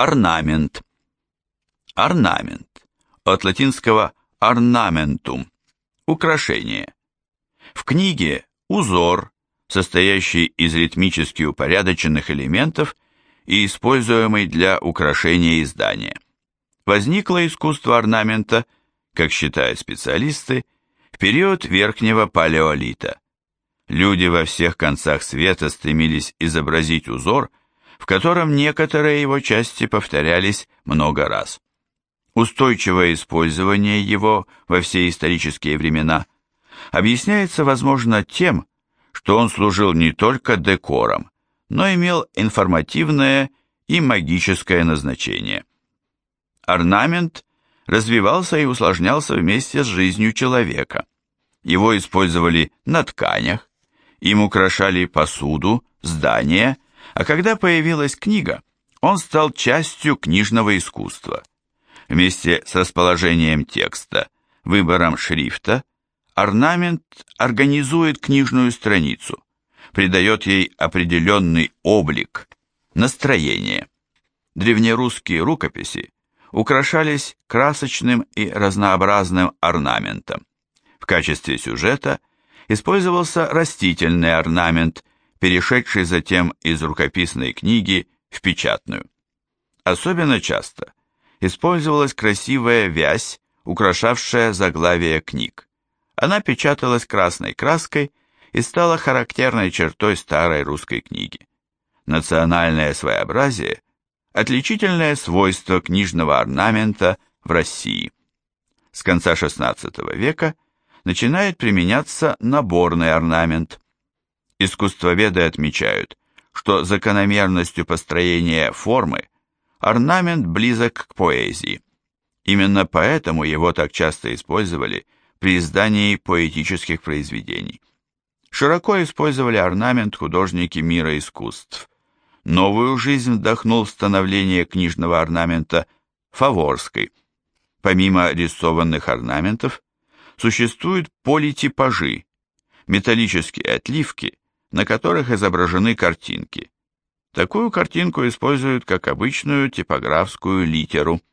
Орнамент. Орнамент. От латинского ornamentum. Украшение. В книге узор, состоящий из ритмически упорядоченных элементов и используемый для украшения издания. Возникло искусство орнамента, как считают специалисты, в период Верхнего Палеолита. Люди во всех концах света стремились изобразить узор, в котором некоторые его части повторялись много раз. Устойчивое использование его во все исторические времена объясняется, возможно, тем, что он служил не только декором, но имел информативное и магическое назначение. Орнамент развивался и усложнялся вместе с жизнью человека. Его использовали на тканях, им украшали посуду, здания, а когда появилась книга, он стал частью книжного искусства. Вместе с расположением текста, выбором шрифта, орнамент организует книжную страницу, придает ей определенный облик, настроение. Древнерусские рукописи украшались красочным и разнообразным орнаментом. В качестве сюжета использовался растительный орнамент, перешедший затем из рукописной книги в печатную. Особенно часто использовалась красивая вязь, украшавшая заглавие книг. Она печаталась красной краской и стала характерной чертой старой русской книги. Национальное своеобразие – отличительное свойство книжного орнамента в России. С конца XVI века начинает применяться наборный орнамент. Искусствоведы отмечают, что закономерностью построения формы орнамент близок к поэзии. Именно поэтому его так часто использовали при издании поэтических произведений. Широко использовали орнамент художники мира искусств. Новую жизнь вдохнул в становление книжного орнамента Фаворской. Помимо рисованных орнаментов, существуют политипажи, металлические отливки, на которых изображены картинки. Такую картинку используют как обычную типографскую литеру –